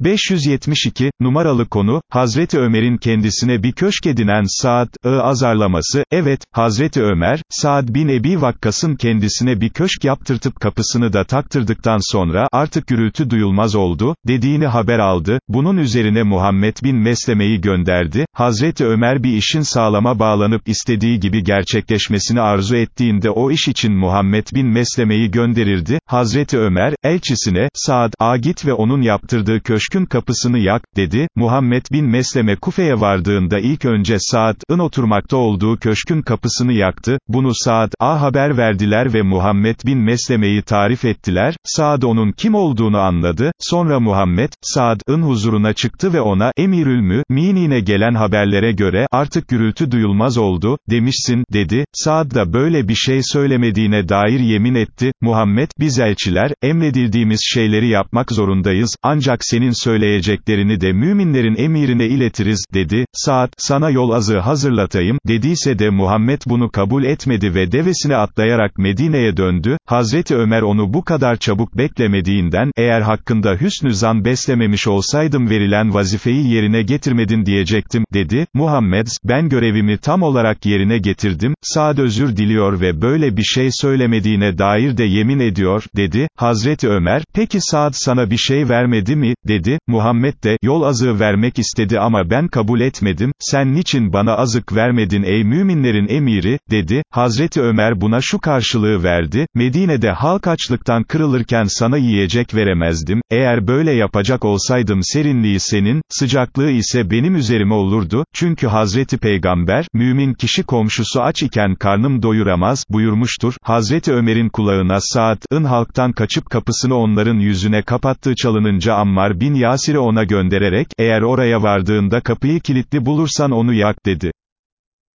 572, numaralı konu, Hazreti Ömer'in kendisine bir köşk edinen Sa'd'ı azarlaması, evet, Hazreti Ömer, Sa'd bin Ebi Vakkas'ın kendisine bir köşk yaptırtıp kapısını da taktırdıktan sonra, artık gürültü duyulmaz oldu, dediğini haber aldı, bunun üzerine Muhammed bin Mesleme'yi gönderdi, Hazreti Ömer bir işin sağlama bağlanıp istediği gibi gerçekleşmesini arzu ettiğinde o iş için Muhammed bin Mesleme'yi gönderirdi, Hazreti Ömer, elçisine, Sa'd, a git ve onun yaptırdığı köşkün kapısını yak, dedi, Muhammed bin Mesleme Kufe'ye vardığında ilk önce Sa'd'ın oturmakta olduğu köşkün kapısını yaktı, bunu Sa'd'a haber verdiler ve Muhammed bin Mesleme'yi tarif ettiler, Sa'd onun kim olduğunu anladı, sonra Muhammed, Sa'd'ın huzuruna çıktı ve ona, Emirül Mü'minine gelen haberlere göre, artık gürültü duyulmaz oldu, demişsin, dedi, Sa'd da böyle bir şey söylemediğine dair yemin etti, Muhammed, biz elçiler, emredildiğimiz şeyleri yapmak zorundayız, ancak senin söyleyeceklerini de müminlerin emirine iletiriz, dedi, Saad, sana yol azı hazırlatayım, dediyse de Muhammed bunu kabul etmedi ve devesine atlayarak Medine'ye döndü, Hazreti Ömer onu bu kadar çabuk beklemediğinden, eğer hakkında hüsnü zan beslememiş olsaydım verilen vazifeyi yerine getirmedin diyecektim, dedi, Muhammed, ben görevimi tam olarak yerine getirdim, Saad özür diliyor ve böyle bir şey söylemediğine dair de yemin ediyor, dedi, Hazreti Ömer, peki Saad sana bir şey vermedi mi, dedi, Muhammed de, yol azığı vermek istedi ama ben kabul etmedim, sen niçin bana azık vermedin ey müminlerin emiri, dedi, Hazreti Ömer buna şu karşılığı verdi, Medine'de halk açlıktan kırılırken sana yiyecek veremezdim, eğer böyle yapacak olsaydım serinliği senin, sıcaklığı ise benim üzerime olurdu, çünkü Hazreti Peygamber, mümin kişi komşusu aç iken karnım doyuramaz, buyurmuştur, Hazreti Ömer'in kulağına Sa'd'ın halktan kaçıp kapısını onların yüzüne kapattığı çalınınca Ammar bin Yasir'i ona göndererek, eğer oraya vardığında kapıyı kilitli bulursan onu yak, dedi.